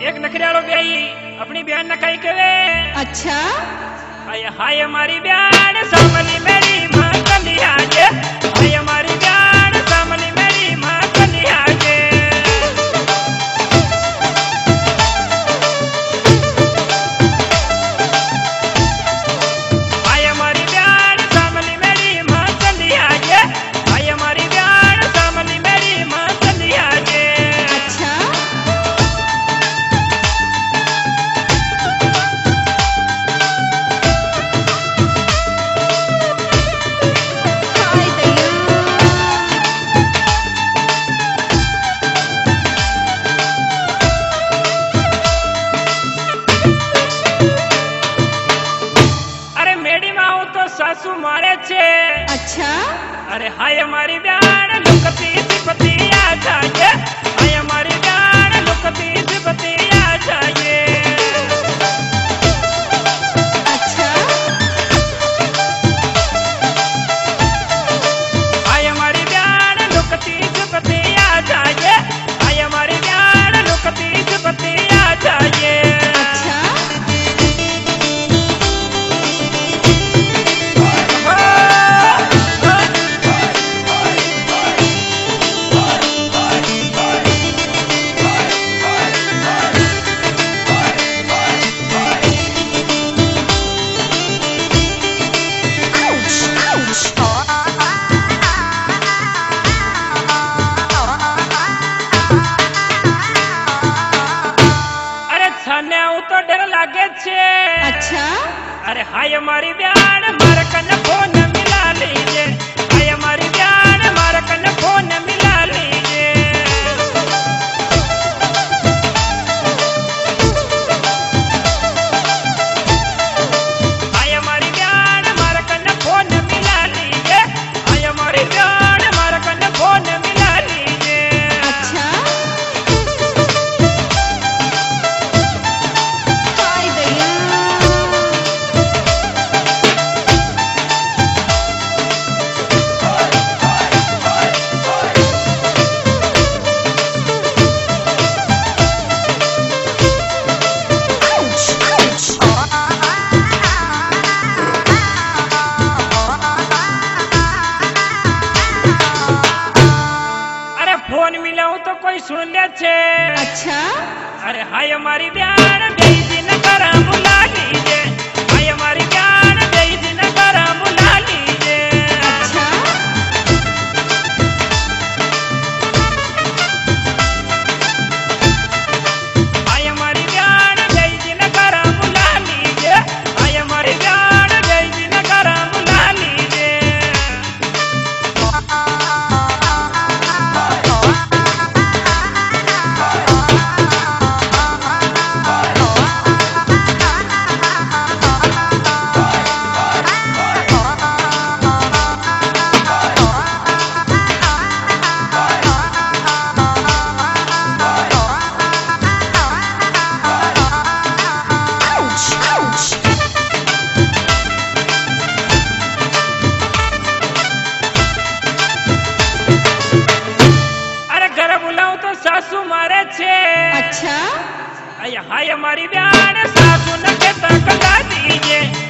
એક નખરાળો બેહી આપણી બેન ના કઈ કેવે અચ્છા હાય હાય મારી બેન સામે अरे हाय हमारी ब्याण लुकती पतिया जाइए। हाय हमारी ब्याण लुकती पतिया जाइए। Maria. फ़ोन मिलाऊ तो कोई सुन ले छे अच्छा अरे हाय हमारी ब्याण बेई दिन करा बुला हाय हाय हमारी बयान सासू न के तक दीजिए।